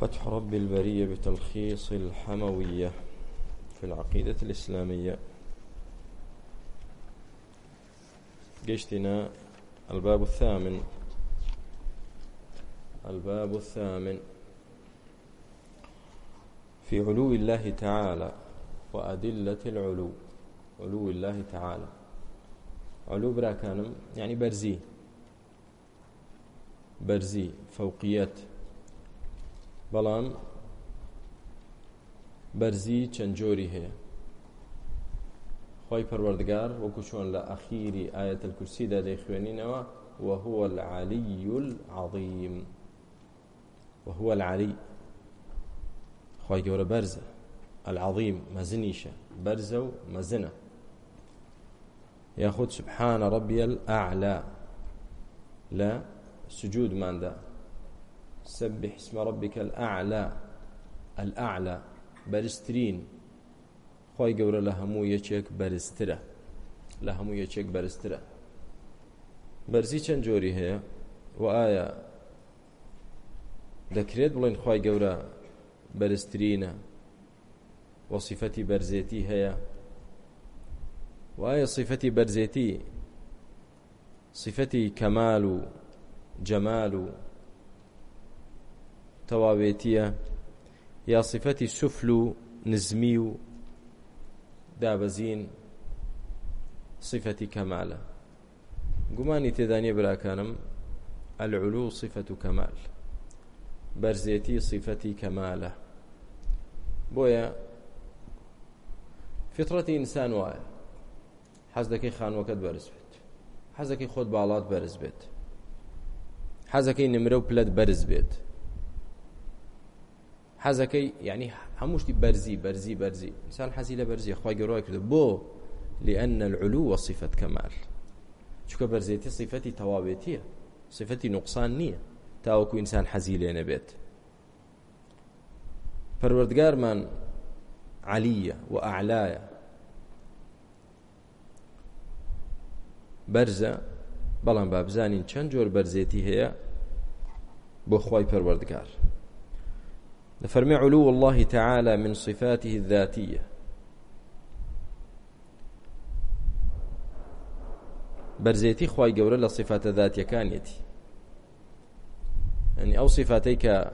فتح رب البرية بتلخيص الحموية في العقيدة الإسلامية قشتنا الباب الثامن الباب الثامن في علو الله تعالى وأدلة العلو علو الله تعالى علو براكانم يعني برزي برزي فوقيات بەڵام بەرزی چەند جۆری هەیە خی پەروەردگار وەکو چۆن لە ئەخیری ئاەتە کورسیدا دەیخوێنینەوە وهو العلي العظيم وهو العلي خی گەورە بەرزە العظيم مەزنیشە بەرزە و مەزنە یاخود سبحانە ڕبیە ئاعلا لە سجودماندا سبح اسم ربك الأعلى الأعلى بەرزترین خۆی گەورە لە هەموو یەکێک بەرزترە لە هەموو یەکێک بەرزترە بەرزی چەند جۆری هەیە و ئایا دەکرێت بڵێن خی گەورە بەرزترینە وەصفەتی بەرزێتی هەیە وایە صفەتی بەرزێتی صفەتی کەمال و جەمال و تەواوێتیە یا سیفەتی سوفل و نزمی و دابەزین صفەتی کەمالە گومانی تێدانیە براکانم العلو صفة كمال بەرزێتی صفەتی کەمالە بۆیە فطرەتی ئینسان وایە حەز دەکەی خانووەکەت بەرز بێت حەزەکەی خۆت باڵات بەرز بێت حەزەکەی نمرە و پلەت بەرز بێت حەزەکەی یعنی هەمووشتی بەرزی بەرزی بەرزی انسان حەزی لە بەرزی خۆی گەڕۆی کرد بۆ لأن العلو وصفة كمال چونکە بەرزێتی صفەتی تەواوێتیە صفەتی نقصان نییە تاوەکو ئینسان حەزی لێ نەبێت پەروەردگارمان عەلیە و ئەعلایە بەرزە بەڵام با بزانین چەند جۆر بەرزێتی هەیە بۆ خی پەروەردگار فرمي علو الله تعالى من صفاته الذاتية برزيتي خواي قولة لصفات ذاتية كانيتي يعني أو صفاتيك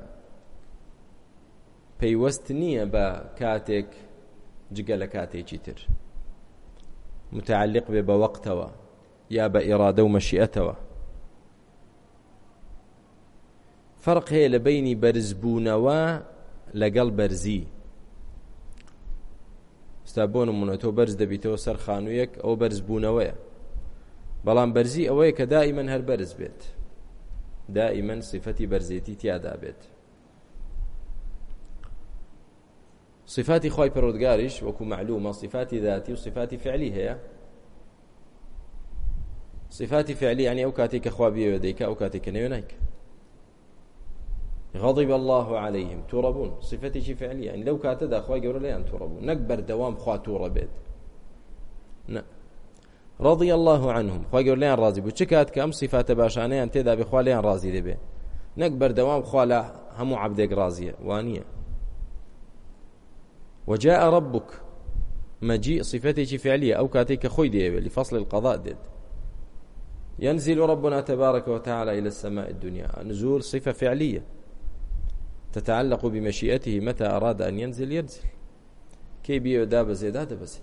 پەیوەست نییە بە کاتێک جگە لە کاتێکی تر متعلق بێ بە وەقتەوە یا بە ئێرادە و مەشیئەتەوە فەرق هەیە لە بینی بەرزبوونەوە لەگەڵ بەرزی ستا بۆ نمونە تۆ بەرز دەبیتەوە سەر خانوویەک ئەو بەرز بوونەوەیە بەڵام بەرزی ئەوەیە کە دائیمەن هەر بەرز بێت دائیمەن سیفەتی بەرزێتی تیادا بێت صفاتی خی پەرۆودگاریش وەکو معلومە صفاتی ذاتی و صفاتی فعلی هەیە صفاتی فعلی ینی ئەو کاتێک کە خوا بێوە دەیکە ئەو کاتێک کە نوێ نیکە غضب الله عليهم توربون صفتي شي فعليه يعني لو كانت داخوا يقول لي توربون نكبر دوام خوا توربت رضي الله عنهم خوا يقول لي راضي بو چكات كم صفات باشانه انت دا بخوا لي راضي دبي نكبر دوام خوا لا همو عبدك راضيه وانيه وجاء ربك مجيء صفتي شي فعليه او كاتيك خوي دي لفصل القضاء دد ينزل ربنا تبارك وتعالى الى السماء الدنيا نزول صفه فعليه تتعلق بمشيئته متى أراد أن ينزل ينزل كي بيو دابز يداد بسيط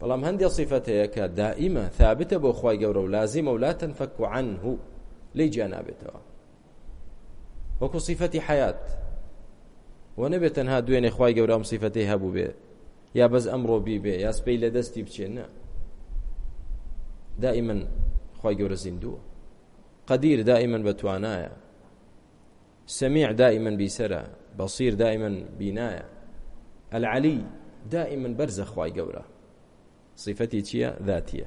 بەڵام هەندێ صفەتەیە کە دائیمە ثابتە بۆ خی گەورە و لازیمە و لا تنفك عنه لی جا نابێتەوە وەکو صفەتی حیات و نەبێت تەنها دوێنێ خی گەورە ئەم صفەتەی هەبوو بێ یا بەس ئەمڕۆ بیبێ یا سپەی لە دەستی بچێن نه دائیمەن خی گەورە زیندووە قەدیر دائیمەن بەتوانایە سميع دائما بيسرى بصير دائما بناية العلي دائما برزخ خواي قورة صفتي تشيا ذاتية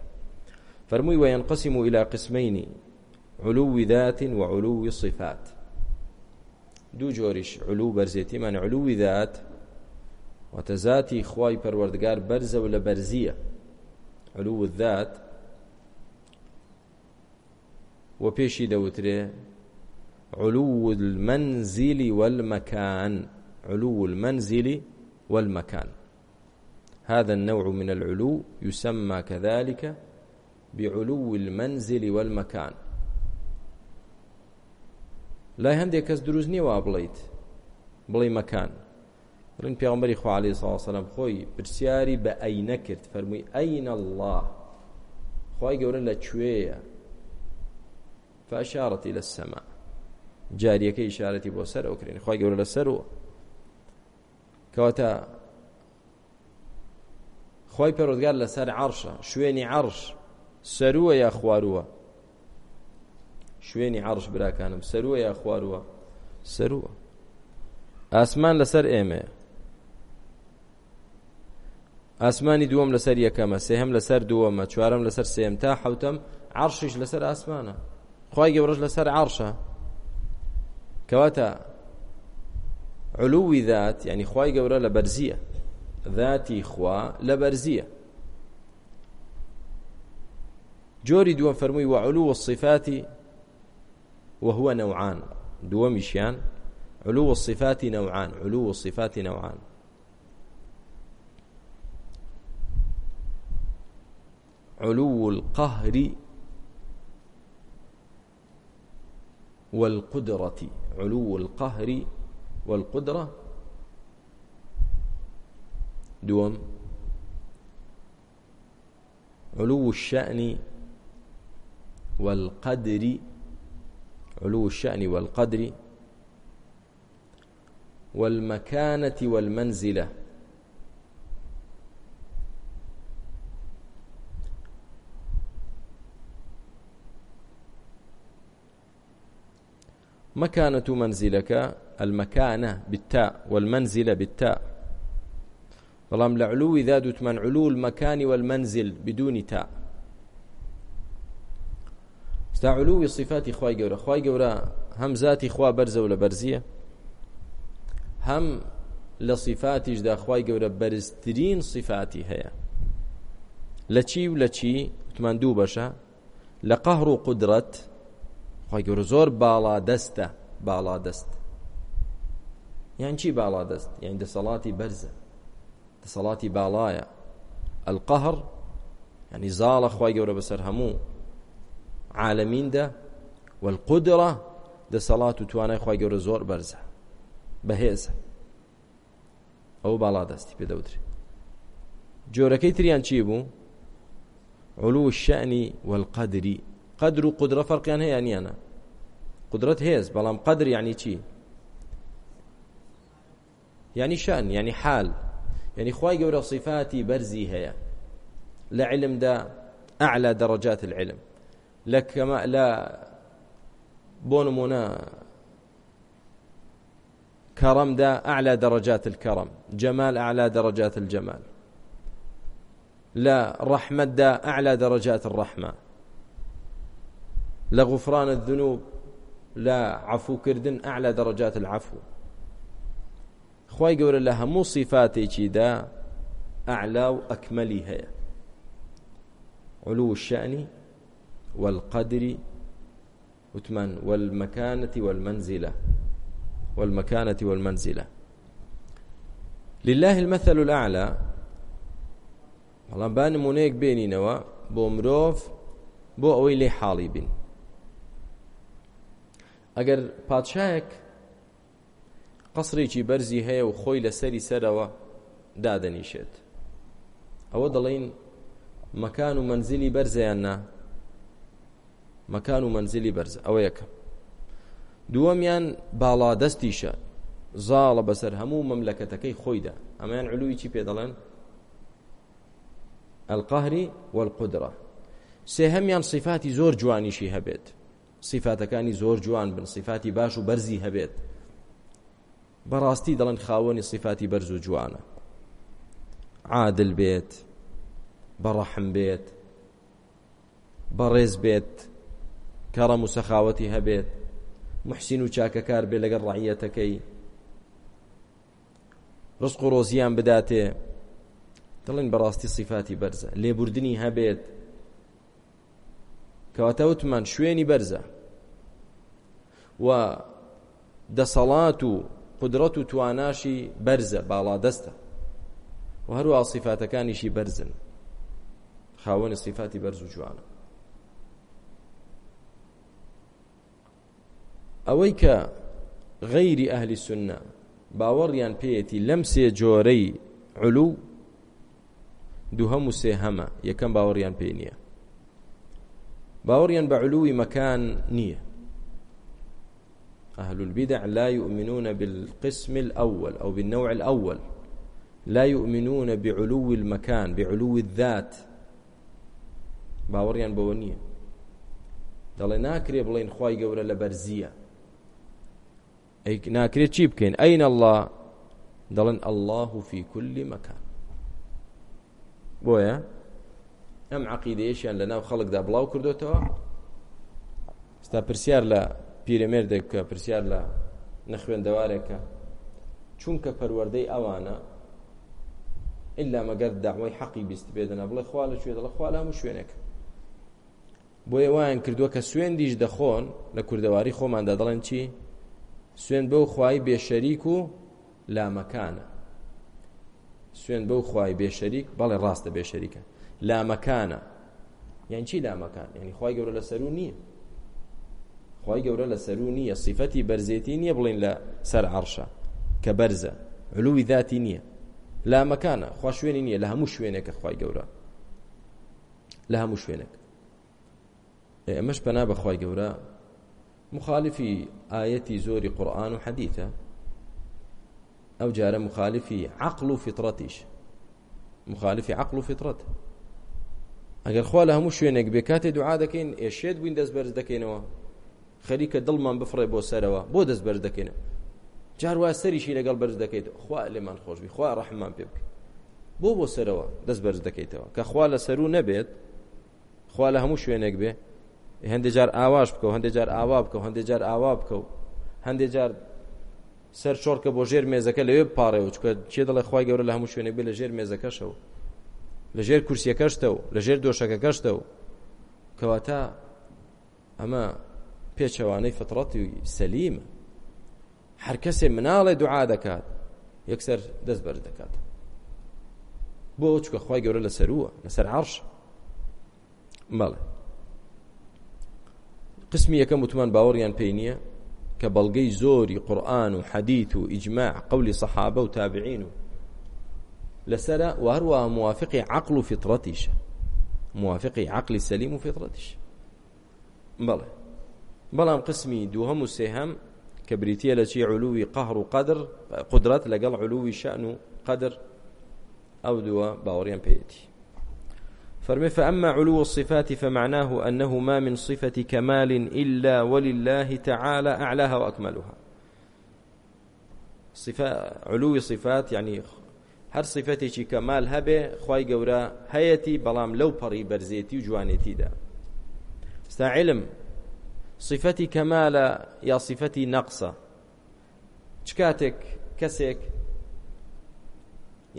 فرمي وينقسم إلى قسمين علو ذات وعلو صفات دو جورش علو برزيتي من علو ذات وتزاتي خواي پروردگار برزة ولا برزية علو الذات وبيشي دوتري علو المنزل والمكان علو المنزل والمكان هذا النوع من العلو يسمى كذلك بعلو المنزل والمكان لا هندێک کەس دروست نییە وا بڵیت بڵی مەکان ڕین پیامبەری خوالی ساوسلم خۆی پرسیاری بە ئەی نەکرد فەرمووی ئەینە الله خی گەورە لە کوێیە فەشارەتی لە سەمان جاریەکە ئشارەتی بۆ سەر ئەوکرێن خی گەورە لە سەرەوە کەواتە خی پەرۆدگار لەسەر عرشە شوێنی عرش سەروە یا خوارووە شوێنی عرش براکانم سەروە یا خوارووە سەروە ئاسمان لەسەر ئێمەیە ئاسمانی دووەم لەسەر یەکەمە سێهم لەسەر دووەمە چوارم لەسەر سێم تا حوتم عرشیش لەسەر ئاسمانە خی گەورەش لەسەر عرشە کەواتە علووی ذات ینی خی گەورە لە بەرزیە ذاتی خوا لە بەرزیە جۆری دووەم فەرمووی وعلو الصفاتی وهو نوعان دووەمیشیان علو الصفات نوعان علو الصفات نوعان علو القهر والقدرة علو القهر والقدرة دوم علو الشأن والقدر علو الشأن والقدر والمكانة والمنزلة مكانة منزلك المكانة بالتاء والمنزل بالتاء بلام لعلو إذا دوت من علو المكان والمنزل بدون تاء ستا علو صفات خواي جورا خواي جورا هم ذاتي خوا برزة ولا برزية هم لصفاتيش دا خواي جورا برزترين صفاتي هي لچي ولچي تمندوبشة لقهر قدرت خی گەورە زۆر باڵا دەستە باڵا دەست یان چی باڵا دەست یان دەسەڵاتی بەرزە دەسەڵاتی باڵایە ئەلقەهر ینی زاڵە خی گەورە بەسەر هەموو عالەمیندا والقدرە دەسەڵات و توانای خی گەورە زۆر بەرزە بەهێزە ئەو باڵا دەستی پێدەوتری جۆرەکەی تریان چی بوو علو الشأن والقدر قدر و قدرە فەرقیان هەیە نیانە قدرت هێز بەڵام قدر یعنی چی یعنی شان یعنی حال یعنی خوای گەورە صفاتی بەرزی هەیە لە علمدا ئەعلا دەڕەجات العلم لە کەمە لە بۆ نمونە كرمدا أعلى درجات الكرم جمال أعلى درجات الجمال لا رحمة دا أعلى درجات الرحمة لغفران الذنوب لا عفو كردن أعلى درجات العفو خواي قول لها مو صفاتي كيدا أعلى وأكملي هي علو الشأن والقدر وتمن والمكانة والمنزلة والمكانة والمنزلة لله المثل الأعلى بەڵام با نمونەیەک بێنینەوە بۆ مرۆڤ بۆ ئەوەی لێ حاڵی بین ئەگەر پادشایەک قەسرێکی بەرزی هەیە و خۆی لەسەری سەرەوە دادەنیشێت ئەوە دەڵێن مەکان و منزلی بەرزەیان نا مەکان و منزلی بەرز ئەوە یەکەم دووەمیان باڵا دەستیشە زاڵە بەسەر هەموو مەملەکەتەکەی خۆیدا ئەمەیان علووی چی پێ دەڵێن ئەلقاهری والقدرە سێهەمیان صفاتی زۆر جوانیشی هەبێت سیفاتەکانی زۆر جوان بن سیفاتی باش و بەرزی هەبێت بەڕاستی دەڵێن خاوەنی سیفاتی بەرز و جوانە عادل بێت بەڕەحم بێت بەڕێز بێت کەڕەم و سەخاوەتی هەبێت محسین و چاکەکار بێ لەگەڵ ڕعەتەکەی ڕسق و ڕۆزیان بداتێ دەڵێن بەڕاستی سیفاتی بەرزە لێبوردنی هەبێت کەواتەوتمان شوێنی بەرزە و دەسەڵات و قدرەت و تواناشی بەرزە باڵادەستە و هەروە سیفاتەکانیشی بەرزن خاوەنی سیفاتی بەرز و جوانە ئەوەی کە غەیری ئەهلی سنە باوەڕیان پێیەتی لەم سێ جۆرەی علو دووهەم و سێ هەمە یەکەم باوەڕیان پێ نییە باوەڕیان بە علووی مەکان نییە أهل البدع لا يؤمنون بالقسم الأول أو بالنوع الأول لا يؤمنون بعلو المكان بعلو الذات باوەڕیان بەوە نییە دەڵێ ناکرێ بڵێن خی گەورە لە بەرزیە ئەی ناکرێت چی بکەین ئەین الله دەڵێن الله في كل مكان بۆیە ئەم عقیدەیەشیان لە ناو خەڵکدا بڵاو کردوتەوە ستا پرسیار لە پیرەمێردێک کە پرسیار لە نەخوێندەوارێکە چونکە پەروەردەی ئەوانە ئللا مەگەر داوای حەقی بیست بێدەنا بڵێ خوا لە شوێ دەڵە خوا لە هەموو شوێنێک بۆ ئێوایان کردووە کە سوێندیش دەخۆن لە کوردەواری خۆماندا دەڵێن چی سوێن بەو خوای بێشەریک و لامەکانە سوێن بەو خوای بێشەریک بەڵێ ڕاستە بێشەریکە لامەکانە یان چی لامەکان یعنی خوای گەورە لەسەر و نییە خی گەورە لە سەر و نییە سیفەتی بەرزێتی نییە بڵین لە سەر عرشە کە بەرزە علووی ذاتی نییە لا مەکانە خوا شوێنی نییە لە هەموو شوێنێکە خی گەورە لە هەموو شوێنێک ئێمەش پەنا بەخوای گەورە مخالفی ئاەتی زۆری قورآن و حەدیتە ئەو جارە مخالفی عقل و فطرەتیش مخالفی عقل و فطرەت ئەگەر خوا لە هەموو شوێنێک بێ کاتێ دوعا دەکەین ئێشێت بووین دەست بەرز دەکەینەوە خەریکە دڵمان بفڕێ بۆ سەرەوە بۆ دەست بەرز دەکەینە جاروا سەریشی لەگەڵ بەرز دەکەیت خوا لێمان خۆشبی خوا ڕەحمان پێ بکە بۆ بۆ سەرەوە دەست بەرز دەکەیتەوە کە خوا لە سەر و نەبێت خوا لە هەموو شوێنێک بێ هەندێک جار ئاواش بکە و هەندێک جار ئاوا بکە و هەندێک جار ئاوا بکە و هەندێک جار سەر چۆرکە بۆ ژێر مێزەکە لەوێ پاڕێەوە چکە چێ دەڵێ خخوای گەورە لە هەموو شوێنێک بێ لە ژێر مێزەکەشەوە لە ژێر کورسیەکەشتە و لە ژێر دۆشەکەکەشتە و کەواتە ئەمە پێچەوانەی فترەتی و سەلیمە هەر کەسێ مناڵێ دوعا دەکات یەکسەر دەست بەر دەکات بۆ چکە خی گەورە لە سەرووە لەسەر عرش بەڵێ قسمی یەکەم وتمان باوەڕیان پێی نییە کە بەڵگەی زۆری قورآن و حەدیت و ئیجماع قولی سەحابە و تابعین و لەسرە وهروە موافقی عقل و فطرەتیشە موافقی عقلی سەلیم و فطرەتیش بەڵێ بەڵام قسمی دووهەم و سێهەم کە بریتە لە چی علووی قەهر و قدر قدرەت لەگەڵ علووی شەن و قدر ئەو دووە باوەڕیان پێیەتی فرمي فأما علو الصفات فمعناه أنه ما من صفة كمال إلا ولله تعالى أعلاها وأكملها صفة علو صفات يعني هەر صفەتێکی کەمال هەبێ خی گەورە هەیەتی بەڵام لەو پەڕی بەرزێتی و جوانێتیدا ستا علم صفەتی کەمالە یا صفەتی نەقسە چ کاتێک کەسێک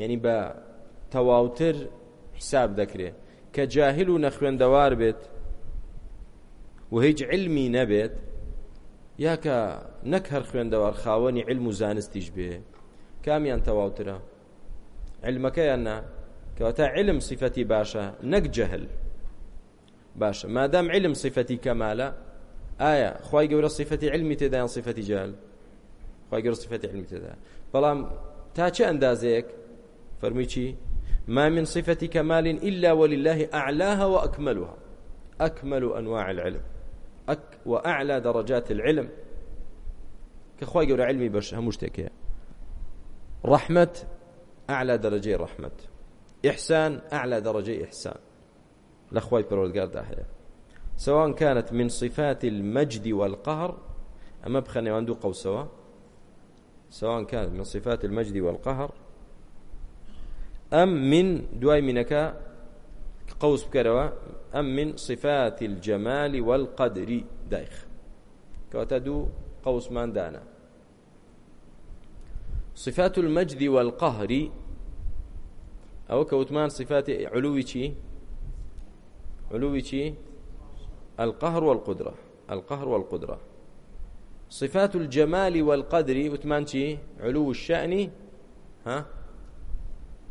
یعنی بە تەواوتر حساب دەکرێت کە جاهل و نەخوێندەوار بێت و هیچ علمی نەبێت یا کە نەک هەر خوێندەوار خاوەنی علم و زانستیش بێ کامیان تەواوترە علمەکەیان نا کەواتە علم صفەتی باشە نەک جەهل باشە مادام علم صفەتی کەمالە ئایا خی گەورە صفەتی علمی تێدایان صفەتی جال خی گەورە صفەتی علمی تێدا بەڵام تا چه ئەندازەیەک فەرمی چی ما من صفة كمال إلا ولله أعلاها وأكملها أكمل أنواع العلم أك وأعلى درجات العلم كخواي قول علمي باش همشتك رحمة أعلى درجة رحمة إحسان أعلى درجة إحسان لأخواي برولدقار داحية سواء كانت من صفات المجد والقهر أما بخني وندو قوسوا سواء كانت من صفات المجد والقهر أم من دواي منك قوس بكروا أم من صفات الجمال والقدر دايخ كوتدو قوس من دانا صفات المجد والقهر أو كوتمان صفات علوي شي علوي شي القهر والقدرة القهر والقدرة صفات الجمال والقدر وتمانتي علو الشأن ها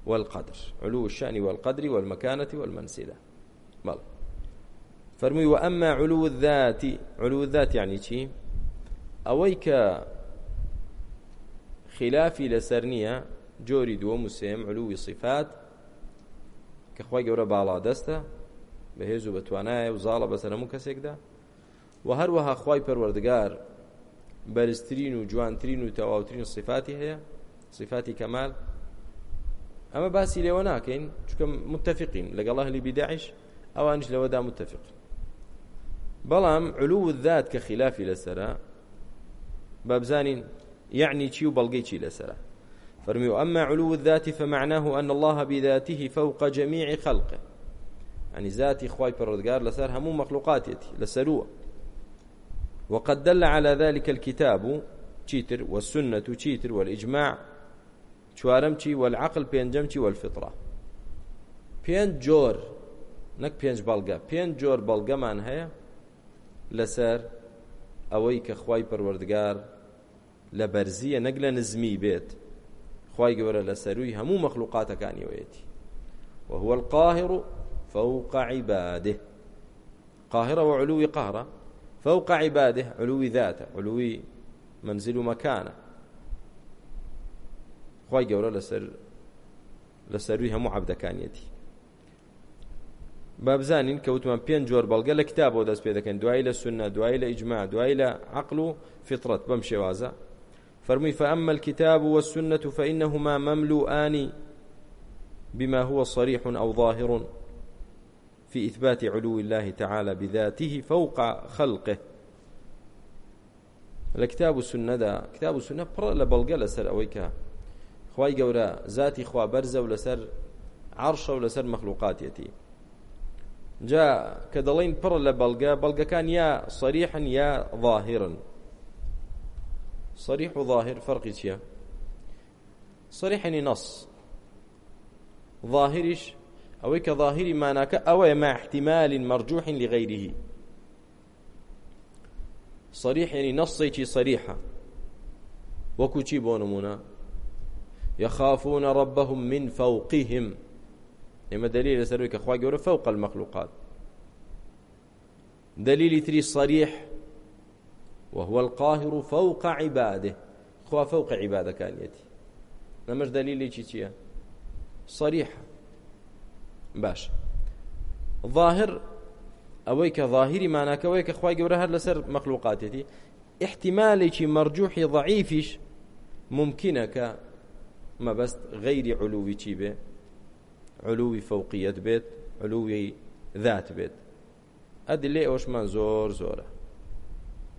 والقدر علو الشأن والقدر والمكانة والمنزلة بل فرمي وأما علو الذات علو الذات يعني شي أويك خلافي لسرنية جوري دوم سيم علو صفات كخواي جورا بالا دسته بەهێز و بەتوانایە و زاڵە بەسەر هەموو کەسێکدا و هەروەها خی پەروەردگار بەرزترین و جوانترین و تەواوترین صفاتی هەیە صفاتی کەمال ئەمە باسی لێوە ناکەین چکە متفقین لەگەڵ هەلی بیداعش ئەوانش لەوەدا متفق بەڵام علو الذات کە خلافی لەسرە بابزانین يعني چی و بەڵگەی چی لەسرە فەرمی و ئەمما علو الذات فمعناه أن الله بذاته فوق جميع خلقه يعني ذاتي خواي پرودگار لسر همو مخلوقات يتي لسروه وقد دل على ذلك الكتاب تشيتر والسنة تشيتر والإجماع شوارمشي والعقل بينجمشي والفطرة بين جور نك بينج بلغا بين جور بلغا من هي لسر ئەوەی کە خی پەروەردگار لە بەرزیە نەک لە نزمی بێت خی گەورە لە سەروی هەموو مەخلوقاتەکانیەوەیەتی وهو القاهر فوق عباده قاهرة وعلو قهرة فوق عباده علو ذاته علو منزل مكانه خی گەورە لەسەر لەسەروی هەموو عبدەکانیەتی بابزانین کەوتمان پێنج جۆر بەڵگە لە کتاب بۆ دەست پێ دەکەن دوای لە سنە دوای لە ئیجمما دوای لە عقل و فطرت بەم شێوازە فەرمووی فأما الكتاب والسنة فإنهما مملوءان بما هو صريح أو ظاهر في إثبات علو الله تعالى بذاته فوق خلقه لە کتاب و سنە دا کتاب و سنە پڕ لە بەڵگە لەسەر ئەوەی کە خی گەورە ذاتی خوا بەرزە و لەسەر عرشە و لەسەر مەخلوقاتەتی جا کە دەڵین پڕ لە بەڵگە بەڵگەکان یا سەریحن یا ظاهرن صريح و ظاهر فەرقی چییە؟ سەریحنی نەس ظاهریش ئەوەی کە ظاهری ماناکە ئەوەیە ما احتیمال مرجوح لغیره صریح یعنی نەسێکی صریحە وەکو چی بۆ نمونە یخافون ربهم من فوقهم ئێمە دلیل لەسەروی کە خوا گەورە فوق المخلوقات دليل تري صريح وهو القاهر فوق عباده خوا فوق عباده كان يتي نمش دليلي چي صريحه باش ظاهر ئەوەی کە ظاهری ماناکەوەی کە خخوای گەورە هەر لەسەر مەخلوقاتێتی احتیمالێکی مەرجوحی ضعیفیش ممکنە کە مەبەست غەیری علووی چی بێ علووی فەوقیت بێت علووی ذات بێت ئەدی لێ ئەوشمان زۆر زۆرە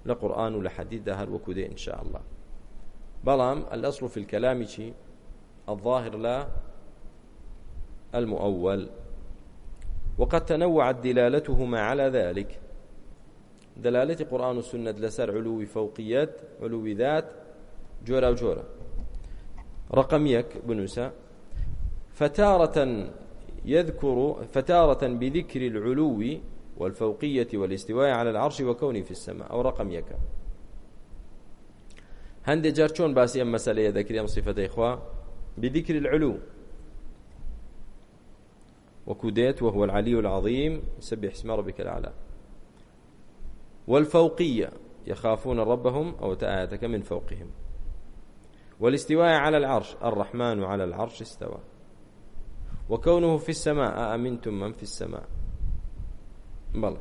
لە قورآن و لە حەدیددا هەر وەکو دێ ئینشاء الله بەڵام الأصل في الكلام چی الظاهر لا المؤول وقد تنوعت دلالتهما على ذلك دلالة قرآن والسنة لسر علو فوقيات علو ذات جورا وجورا رقم يك بنوسا فتارة يذكر فتارة بذكر العلو والفوقية والاستواء على العرش وكونه في السماء أو رقم يك هند جار چون باسي أم مسألة ذكر أم صفة إخوة بذكر العلو وكوديت وهو العلي العظيم سبح اسم ربك الأعلى والفوقية يخافون ربهم أو تآياتك من فوقهم والاستواء على العرش الرحمن على العرش استوى وكونه في السماء أأمنتم من في السماء بلى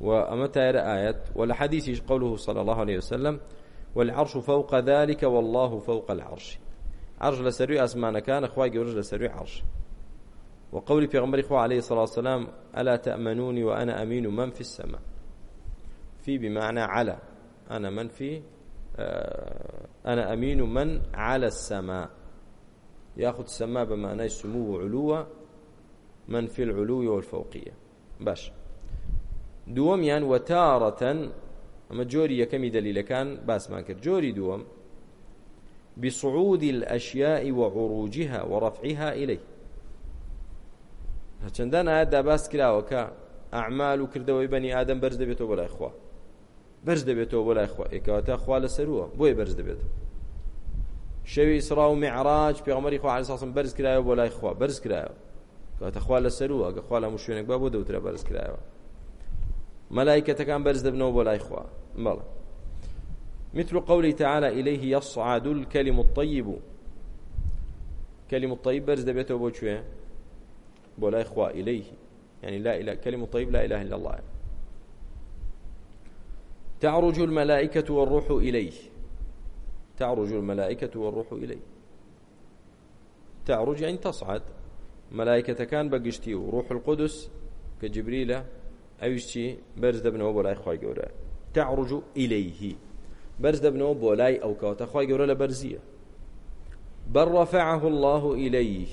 وأما تاير آيات والحديث قوله صلى الله عليه وسلم والعرش فوق ذلك والله فوق العرش عرش لسري أسمان كان أخوة جورج لسري عرش وقول پیغمبر خو عليه الصلاة والسلام ألا تأمنوني وأنا أمين من في السماء في بمعنى على أنا من في أنا أمين من على السماء ياخذ السماء بمعنى السمو وعلو من في العلو والفوقية باش دووەمیان يعني وەتارەتەن ئەمە جۆری یەکەمی دەلیلەکان باسمان کرد جۆری دووەم بسعود الأشياء وعروجها ورفعها إليه چەندان ئاەتدا باس کراوە کە ئەعمال و کردەوەی بەنی ئادەم بەرز دەبێتەوە بۆ لای خوا بەرز دەبێتەوە بۆ لای خوا ێکەوەتە خوا لە سەروە بۆی بەرز دەبێتەوە شەوی ئیسرا و معراج پێغمەری خوا علیساسم بەرز کرایەوە بۆ لای خوا بەرز کرایەوە کەواتە خوا لە سەروە گە خوا لە هەموو شوێنێک با بۆ دەوترە بەرز کرایەوە مەلایکەتەکان بەرز دەبنەوە بۆ لای خوا بەڵێ مثل قوله تعالى إليه يصعد الكلم الطيب كلم الطيب برز دبيته بوشوه بۆ لای خوا ئیلەیهی يعني لا إله كلمة طيب لا إله إلا الله تعرج الملائكة والروح إليه تعرج الملائكة والروح إليه تعرج يعني تصعد ملائكة كان بقشتي وروح القدس كجبريل أوشتي برز دبنه بولاي خواي قورا تعرج إليه برز دبنه بولاي أو كوتا خواي قورا لبرزية بل رفعه الله إليه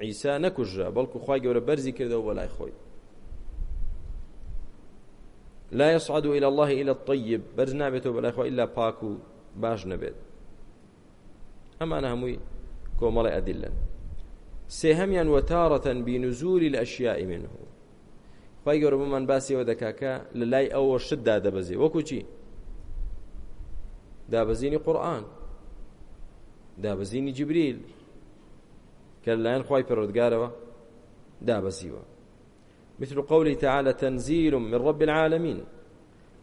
عیسا نەکوژرا بەڵکو خی گەورە بەرزی کردەوە بەلای خۆی لا يصعد إلى الله إلى الطيب برزنا بيته بلا إخوة إلا باكو باش نبيت أما أنا هموي كومالي أدلا سيهميا وتارة بنزول الأشياء منه خی گەورە بمان باسیەوە دەکاکە لە لای ئەوە شتدا دەبەزی وەکو چی دابەزینی قورآن دابەزینی جبریل کە لەلایەن خی پەرۆدگارەوە دابەزیوە مثل قولی تعالى تنزيل من رب العالمين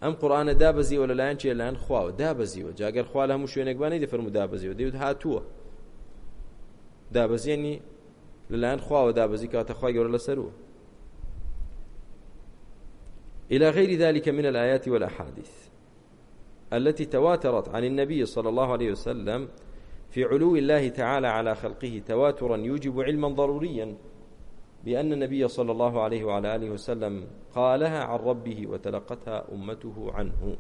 ئەم قورآانە دابەزیوە لەلایەن چێ لایەن خواوە دابەزیوە جاگەر خوا لە هەموو شوێنێکبانی دەفەرمو دابەزیوە دەیوت هاتووە دابەزیێنی لەلایەن خواوە دابەزی کاتە خخوای گەورە لەسەرەوە إلى غير ذلك من الآيات والأحاديث التي تواترت عن النبي صلى الله عليه وسلم في علو الله تعالى على خلقه تواترا يوجب علما ضروريا بأن النبي صلى الله عليه وعلى آله وسلم قالها عن ربه وتلقتها أمته عنه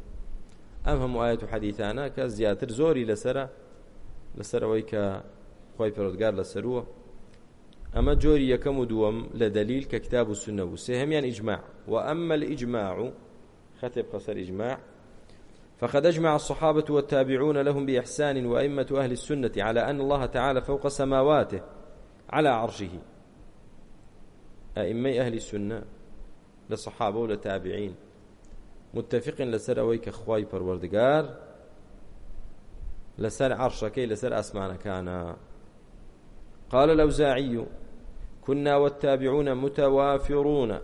أهم آية حديثانا كزياتر زوري لسرى لسرى ويكا خۆی پرۆدگار لە سەرووە ئەمە جۆری یەکەم و دووەم لە دلیل کە کتاب و سنە و سێهمیان ئیجماع و ئەممە ئیجماع و خەتێ بخەسەر ئیجماع فقد أجمع الصحابة والتابعون لهم بإحسان وأئمة أهل السنة على أن الله تعالى فوق سماواته على عرشه ئەئیممەی ئەهلی سنە لە سەحابە و لە تابعین متتەفقن لەسەر ئەوەی کە خی پەروەردگار لەسەر عرشەکەی لەسەر ئاسمانەکانە قال الأوزاعي كنا والتابعون متوافرون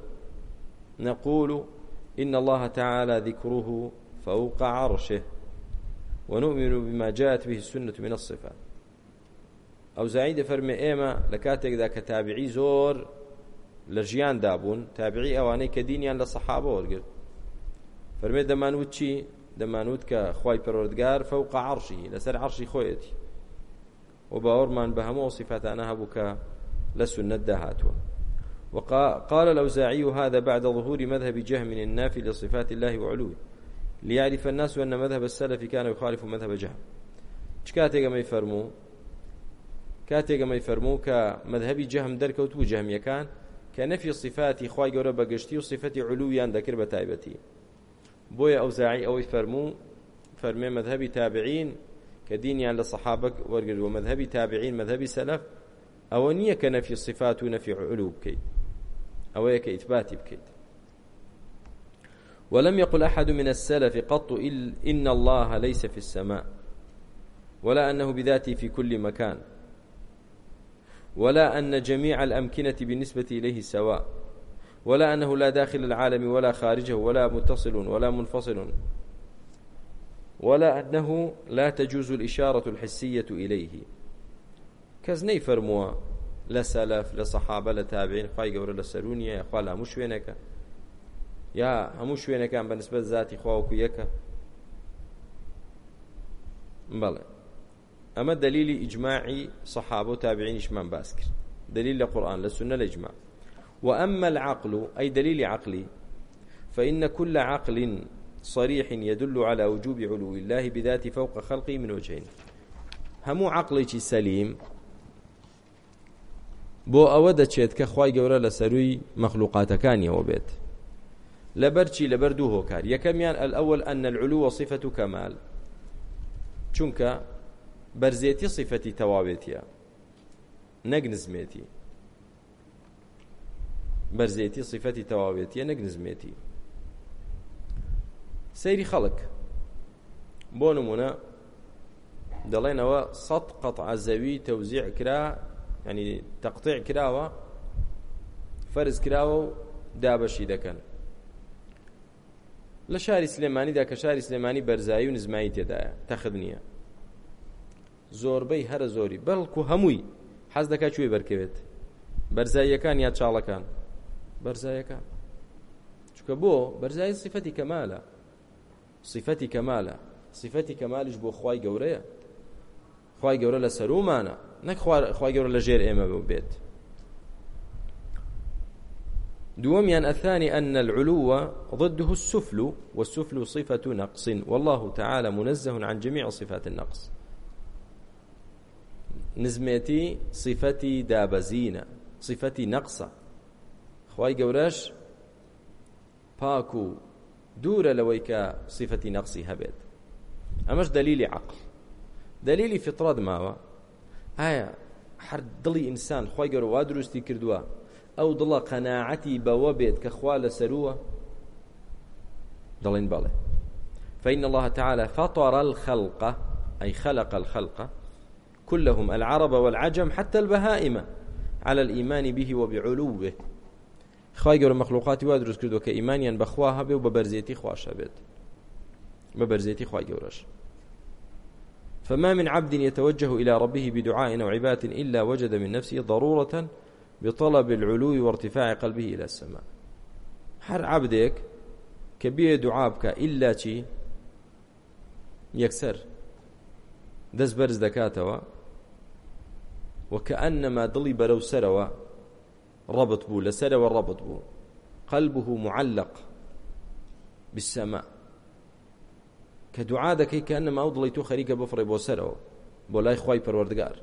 نقول إن الله تعالى ذكره فوق عرشه ونؤمن بما جاءت به السنة من الصفات ئەو زعید فەرمێ ئێمە لە کاتێکدا کە تابعی زۆر لە ژیان دابوون تابعی ئەوانەی کە دینیان لە سەحابە وەرگرت فەرمێ دەمانوت چی دەمانوت کە خی پەرۆردگار فەوق عرشی لەسەر عرشی خۆیەتی و باوەڕمان بە هەموو صفاتانە هەبوو کە لە سنت داهاتوە وقال لو زاعي هذا بعد ظهور مذهب جهم النافي لصفات الله وعلوه ليعرف الناس أن مذهب السلف كان يخالف مذهب جهم چكاتێک ئەمەی فەرموو کاتێک ئەمەی فەرموو کە مذهبی جەهم دەرکەوت و جەهمیەکان کە نەفی صفاتی خی گەورە بەگشتی و صفەتی علوویان دەکرد بە تایبەتی بۆیە ئەوزاعی ئەوەی فەرموو فەرمێ مذهبی تابعین کە دینیان لە سەحابک وەرگرتووە مذهبی تابعین مذهبی سەلف ئەوە نییە کە نەفی صفات و نەفی علو بکەیت ئەوەیە کە ئیتباتی بکەیت ولم يقل أحد من السلف قط إل إن الله ليس في السماء ولا أنه بذاته في كل مكان ولا أن جميع الأمكنة بالنسبة إليه سواء ولا أنه لا داخل العالم ولا خارجه ولا متصل ولا منفصل ولا أنه لا تجوز الإشارة الحسية إليه كزني فرموا لسلف لصحابة لتابعين خواهي قولة لسرونية يا خوالا مشوينك یا هەموو شوێنەکان بەنسبەت ذاتی خواوەکو یەکە بەڵێ ئەمە دلیلی ئیجماعی صحابە و تابعینیشمان باس کرد دلیل لە قورآن لە سنە لە ئیجماع وأما العقل أي دليل عقلي فإن كل عقل صريح يدل على وجوب علو الله بذاته فوق خلقه من وجهين هەموو عقلێکی سەلیم بۆ ئەوە دەچێت کە خی گەورە لە سەروی مەخلوقاتەکانیەوە بێت لبرشي لبردو هوكار يكميان الأول أن العلو صفة كمال چونك برزيتي صفتي توابتيا نقنزميتي برزيتي صفتي توابتيا نقنزميتي سيري خلق بۆ نمونە دەڵێنەوە سەد قەت عزەوی تەوزیع کرا ینی تەقتیع کراوە فەرز کراوە و دابەشی دەکەن لە شاری سلێمانیدا کە شاری سلێمانی بەرزایی و نزمایی تێدایە تەخد نییە زۆربەی هەرە زۆری بەڵکو هەمووی حەز دەکات کوێ بەرکەوێت بەرزاییەکان یا چاڵەکان بەرزایەکان چکە بۆ بەرزایی سیفەتی کەمالە سیفەتی کەمالە سیفەتی کەمالیش بۆ خی گەورەیە خی گەورە لە سەرومانە نەک خی گەورە لە ژێر ئێمە بێت دووەمیان ئەثانی أن العلو ضده السفل والسفل صفة نقص والله تعالى منزه عن جميع صفات النقص نزمێتی صفەتی دابەزینە صفەتی نەقسە خی گەورەش پاک و دوورە لەوەی کە صفەتی نەقسی هەبێت ئەمەش دلیلی عقل دلیلی فطرەت ماوە ئایا هەر دڵی ئینسان خی گەورە وا دروستی کردووە ئەو دڵە قەناعەتی بەوە بێت کە خوا لەسەرووە دەڵێن بەڵێ فإن الله تعالى فطر الخلق أي خلق الخلق كلهم العرب والعجم حتى البهائم على الإيمان به وبعلوه خی گەورە مەخلوقاتی وا دروست کردو کە ئیمانیان بەخوا هەبێ و بە بەرزێتی خواشە بێت بە بەرزێتی خی گەورەش فما من عبد يتوجه إلى ربه بدعاء أو عبادة إلا وجد من نفسه ضرورة بطلب العلو وارتفاع قلبه إلى السماء هر عبدك كبير دعابك إلا شي يكسر دەست بەرز دەکاتەوە وەکە ئەنەما دڵی بەرەو سەرەوە ڕبت بوو لەسەرەوە ڕبت بوو قەلبه معلق بالسەما کە دوعا دەکەی کە ئەنەما و دڵی تۆ خەریکە بفڕێ بۆ سەرەوە بۆ لای خی پەروەردگار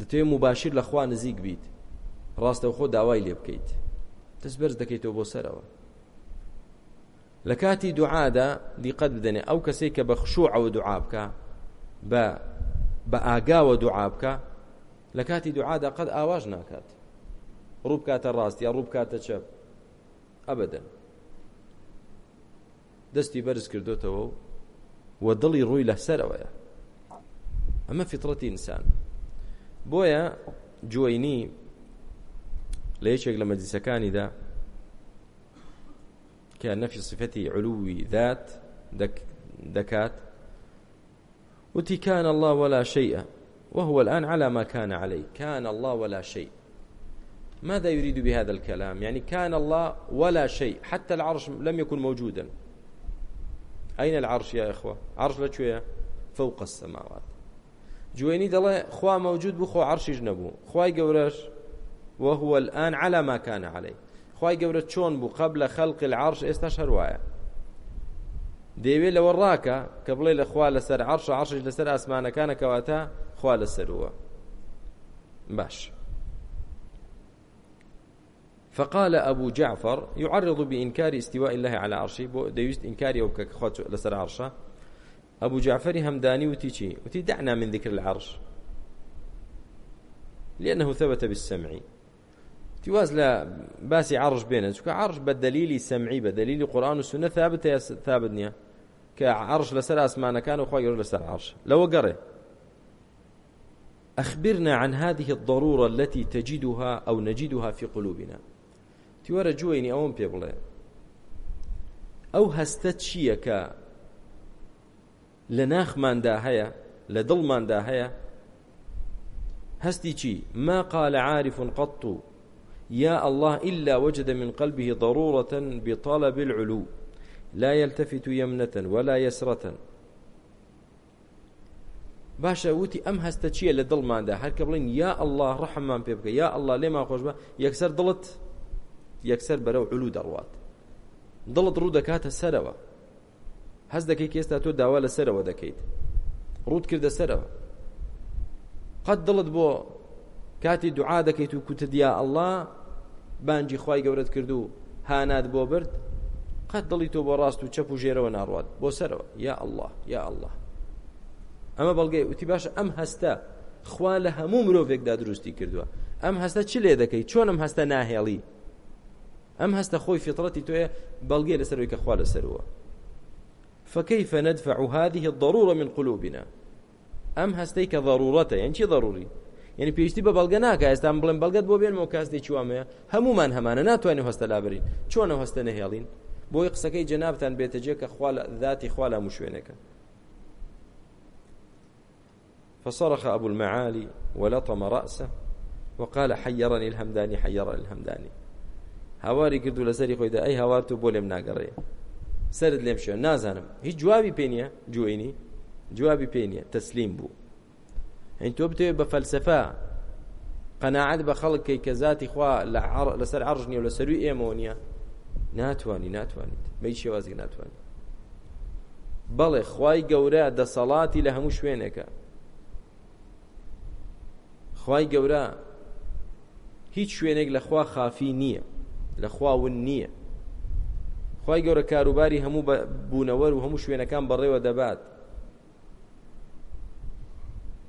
دەتوێ مباشر لە خوا نزیک بیت ڕاستەو خۆ داوای لێ بکەیت دەست بەرز دەکەیتەوە بۆ سەرەوە لە کاتی دوعادا دیقەت بدەنێ ئەو کەسێک کە بە خشوعەوە دوعا بکە بە بە ئاگاوە دوعا بکە لە کاتی دوعادا قەت ئاواژ ناکات ڕوو بکاتە ڕاست یا ڕوو بکاتە چەپ ئەبدەن دەستی بەرز کردوتەوە و دڵی ڕووی لەسەرەوەیە ئەمە فیترەتی ئینسان بۆیە جوێنی لە یەکێک لە مەجلیسەکانیدا کە نەفی صفەتی علووی ذات دەکات وتی كان الله ولا شيء وهو الآن على ما كان عليه كان الله ولا شيء ماذا يريد بهذا الكلام يعني كان الله ولا شيء حتى العرش لم يكن موجودا أين العرش يا إخوة عرش لشوية فوق السماوات جوێنی دەڵێ خوا مەوجود بوو خۆ عرشیش نەبوو خی گەورەش وهو الآن على ما كان عليه خی گەورە چۆن بوو قبل خلق العرش ئێستا شەروایە دەیوێت لەوە ڕاکە کە بڵێ لەخوا لەسەر عرش عرشش لەسەر ئاسمانەکانە کەواتە خوا لەسەرەوە باش فقال أبو جعفر يعرض بإنكار استواء الله على عرشه بو ديوست إنكار يوكك خوات لسر عرشه أبو جعفر همداني وتيشي وتي دعنا من ذكر العرش لأنه ثبت بالسمع تواز لە باسی عرش بێنە چکە عرش بە دلیلی سمعی بە دلیلی قورآن و سنە ثابت ثابت نییە کە عرش لەسەر ئاسمانەکان و خۆی لەسەر عرش لەوە گەڕێ أخبرنا عن هذه الضرورة التي تجدها أو نجدها في قلوبنا تيوارا جويني أوم بيبلي أو هستتشية كا لناخ من داهية لدل من داهية هستي ما قال عارف قط يا الله إلا وجد من قلبه ضرورة بطلب العلو لا يلتفت يمنة ولا يسرة باشە وتی ئەم هەستە چییە لە دڵماندا هەرکە بڵین یا الله ڕحممان پێ بکە یا الله لێمان خۆش بە یەکسەر دڵت یەکسەر بەرەو علو دەڕوات دڵت ڕوو دەکاتە سەرەوە هەست دەکەی کێستا تۆ داوا لە سەرەوە دەکەیت ڕوت کردە سەرەوە قەت دڵت بۆ کاتی دوعا دەکەیت و کوتە دیا ئەله بانجی خی گەورت کردو هانات بۆ برد قەت دڵی تۆ بۆ ڕاست و چەپ و ژێرەوە ناڕات بۆ سەرەوە یا الله یا الله ئەمە بەڵگەی وتی باشە ئەم هەستە خوا لە هەموو مرۆڤێکدا دروستی کردووە ئەم هەستە چ لێ دەکەی چۆنم هەستە ناهێڵی ئەم هەستە خۆی فطرەتی تۆیە بەڵگەی لەسەروی کە خوا لەسەرەوە فكيف ندفع هذه الضرورة من قلوبنا أم هستيك ضرورته يعني شي ضروري یعنی پێویستی بە بەڵگە ناکە ئێستان بڵێن بەڵگەت بۆ بێنەوە کاسێکی وامەیە هەمومان هەمانە ناتوانین هەستە لابرین چۆنە هەستە نەهێڵین بۆی قسەکەی جەنابان بێتەجێ کە ذاتی خوالا مشوێنەکە فصرخ أبو المعالي ولطم رأسه وقال حيرني الهمداني حيرني الهمداني هەواری کردو لە سەری خۆیدا ئەی هاوار تو بۆ لێم ناگەڕێ سرد لێم شوێن نازانم هیچ جوابی پێ نییە جوێنی جوابی پێ نییە تەسلیم بوو ئەین تۆ بتوێ بە فەلسفە قەناعەت بە خەڵکی کە ذاتی خوا لەسەر عرش نیە و لە سەروی ئێمەوە نیە ناتوانانی ناتوانیت مەی شێوازی ناتوانانی بەڵێ خوای گەورە دەسەڵاتی لە هەموو شوێنێکە خوای گەورە هیچ شوێنێک لە خوا خافی نییە لە خواون نییە خی گەورە کاروباری هەموو بوونەوەر و هەموو شوێنەکان بەڕێوە دەبات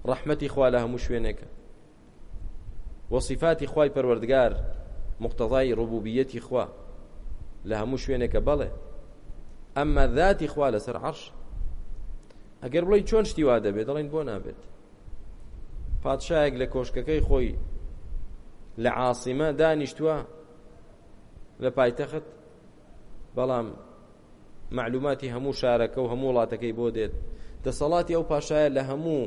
ڕەحمەتی خوا لە هەموو شوێنێکە وەصفاتی خوای پەروەردگار مقتەضای ڕبوبیەتی خوا لە هەموو شوێنێکە بەڵێ ئەمما ذاتی خوا لەسەر عەرش ئەگەر بڵی چۆن شتی وا دەبێت دەڵێن بۆ نابێت پادشایەک لە کۆشکەکەی خۆی لە عاصیمە دانیشتووە لە پایتەخت بەڵام معلوماتی هەموو شارەکە و هەموو وڵاتەکەی بۆ دێت دەسەڵاتی ئەو پاشایە لە هەموو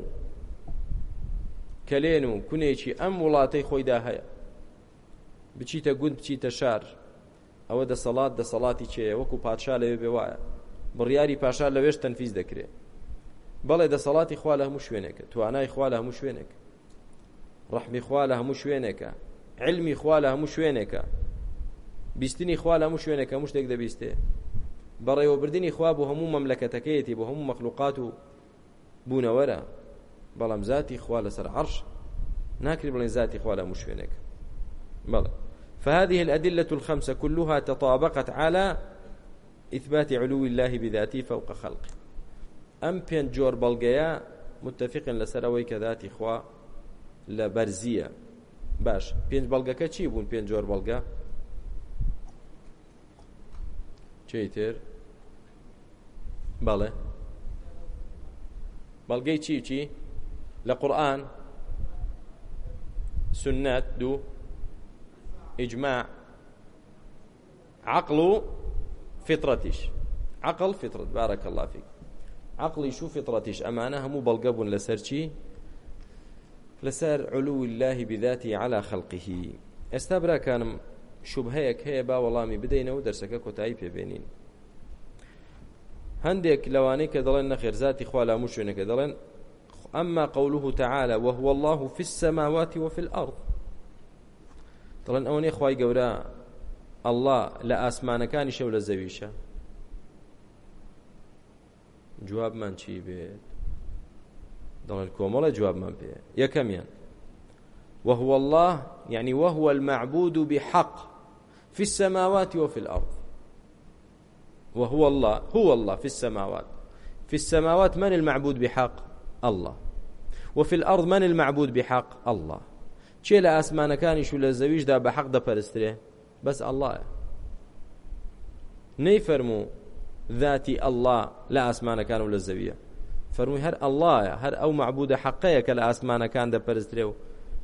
کەلێن و کونێکی ئەم وڵاتەی خۆیدا هەیە بچیتە گوند بچیتە شار ئەوە دەسەڵات دەسەڵاتی چێ وەکو پادشا لەوێ بێ وایە بڕیاری پاشا لەوێش تەنفیز دەکرێت بەڵێ دەسەڵاتی خوا لە هەموو شوێنێکە توانای خوا لە هەموو شوێنێک ڕحمی خوا لە هەموو شوێنێکە علمی خوا لە هەموو شوێنێکە بیستنی خوا لە هەموو شوێنێکە هەموو شتێک دەبیستێ بەڕێوەبردننی خوا بۆ هەموو مەملەکەتەکەیەتی بۆ هەموو مەخلوقات و بوونەوەرە بەڵام ذاتی خوا لەسەر عرش ناكري بڵێن ذاتی خوا لە هەموو شوێنێک بەڵێ فهذه الأدلة الخمسة كلها تطابقت على إثبات علو الله بذاته فوق خلقه أم بين جور بلغيا متفق لسروي كذات إخوة لبرزية باش بين بلغة كتشي بون بين جور بلغة چیتر بەڵێ بەڵگەی چی چی لە قورآن سنەت دوو ئیجماع عقل و فطرەتیش عقل فطرت بارەکە الله فيك عقلیش و فطرەتیش ئەمانە هەموو بەڵگە بوون لەسەر چی لەسەر علو الله بذاتی على خلقه ئێستا براکانم شوبهەیەک هەیە با وەڵامی بدەینەوە دەرسەکە کۆتایی پێبێنین هەندێک لەوانەیە کە دەڵێن نەخێرزاتی خوا لامو شوێنەکە دەڵێن أما قوله تعالى وهو الله في السماوات وفي الأرض طبعا أوني خواي قولا الله لا أسمان كان شو زويشة جواب من چی بێت دڵن کۆمەڵە جوابمان پێ یەکەمیان وهو الله يعني وهو المعبود بحق في السماوات وفي الأرض وهو الله هو الله في السماوات في السماوات من المعبود بحق الله وفي الأرض من المعبود بحق الله چێ لە ئاسمانەکانیش و لە زەویشدا بە حەق دەپەرسترێ بەس ئەلله نەی فەرموو ذاتی ئەلله لە ئاسمانەکان و لە زەویە فەرمووی هەر ئەلهە هەر ئەو معبودە حەقەیە کە لە ئاسمانەکان دەپەرسترێ و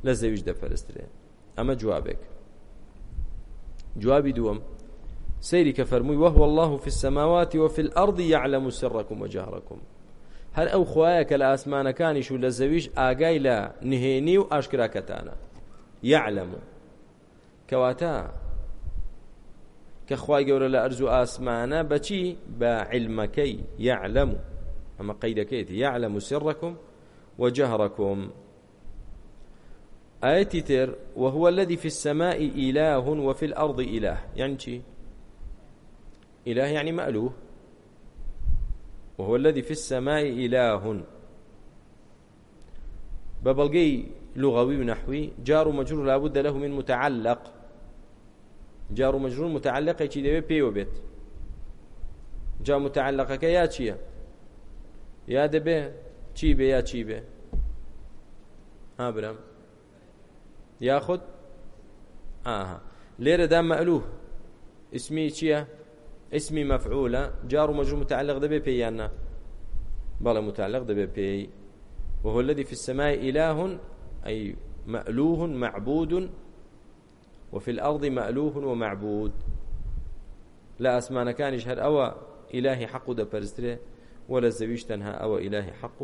لە زەویش دەپەرسترێ ئەمە جوابێک جوابی دووەم سەیری کە فەرمووی وەهو الله في السماوات وفي الأرض يعلم سركم وجهركم هەر ئەو خوایە کە لە ئاسمانەکانیش و لە زەویش ئاگای لە نهێنی و ئاشکراکەتانە یعلم کەواتە کە خوای گەورە لە ئەرز و ئاسمانە بەچی بە علمەکەی یعلم ئەمە قەیدەکەیت یعلم سركم وجهركم آيتي تر وهو الذي في السماء إله وفي الأرض إله يعني إله يعني مألوه وهو الذي في السماء إله ببلغي لغوي ونحوي جار ومجرور لا بد له من متعلق جار ومجرور متعلق يجي دبي بي وبيت جا متعلق كيا تشيا يا دبي تشي بي يا تشي بي ها برام ياخذ آه ليرة دام مألوه اسمي تشيا اسمی مەفعولە جار و مەجروم متعلق دەبێ پێیاننا بەڵێ متعلق دەبێ پێی وهو الذي في السماء إله أي مألوه معبود وفي الأرض مألوه ومعبود لا أسمان كان يشهر أو إلهي حق دبرستري ولا الزويش تنهى أو إلهي حق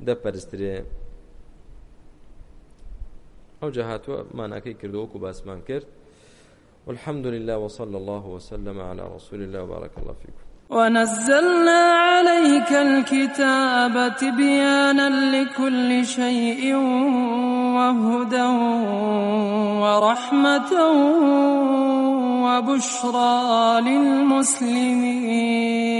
دبرستري أو جهات ما ناكي كردوك باسمان كرد والحمد لله وصلى الله وسلم على رسول الله وبارك الله فيكم ونزلنا عليك الكتاب تبيانا لكل شيء وهدى ورحمة وبشرى للمسلمين